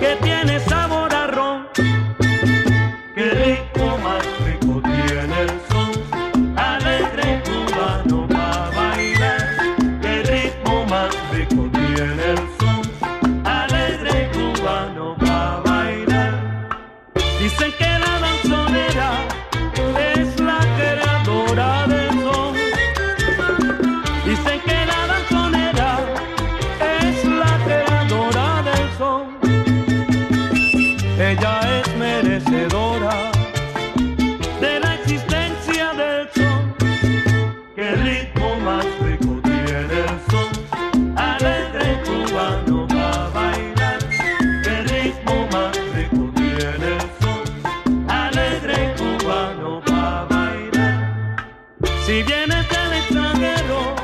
que tiene sabor a ron. Qué rico, más rico tiene el son, alegre cubano para bailar. Qué ritmo más rico tiene el son, alegre cubano para bailar. Dicen que Si vienes del extranjero,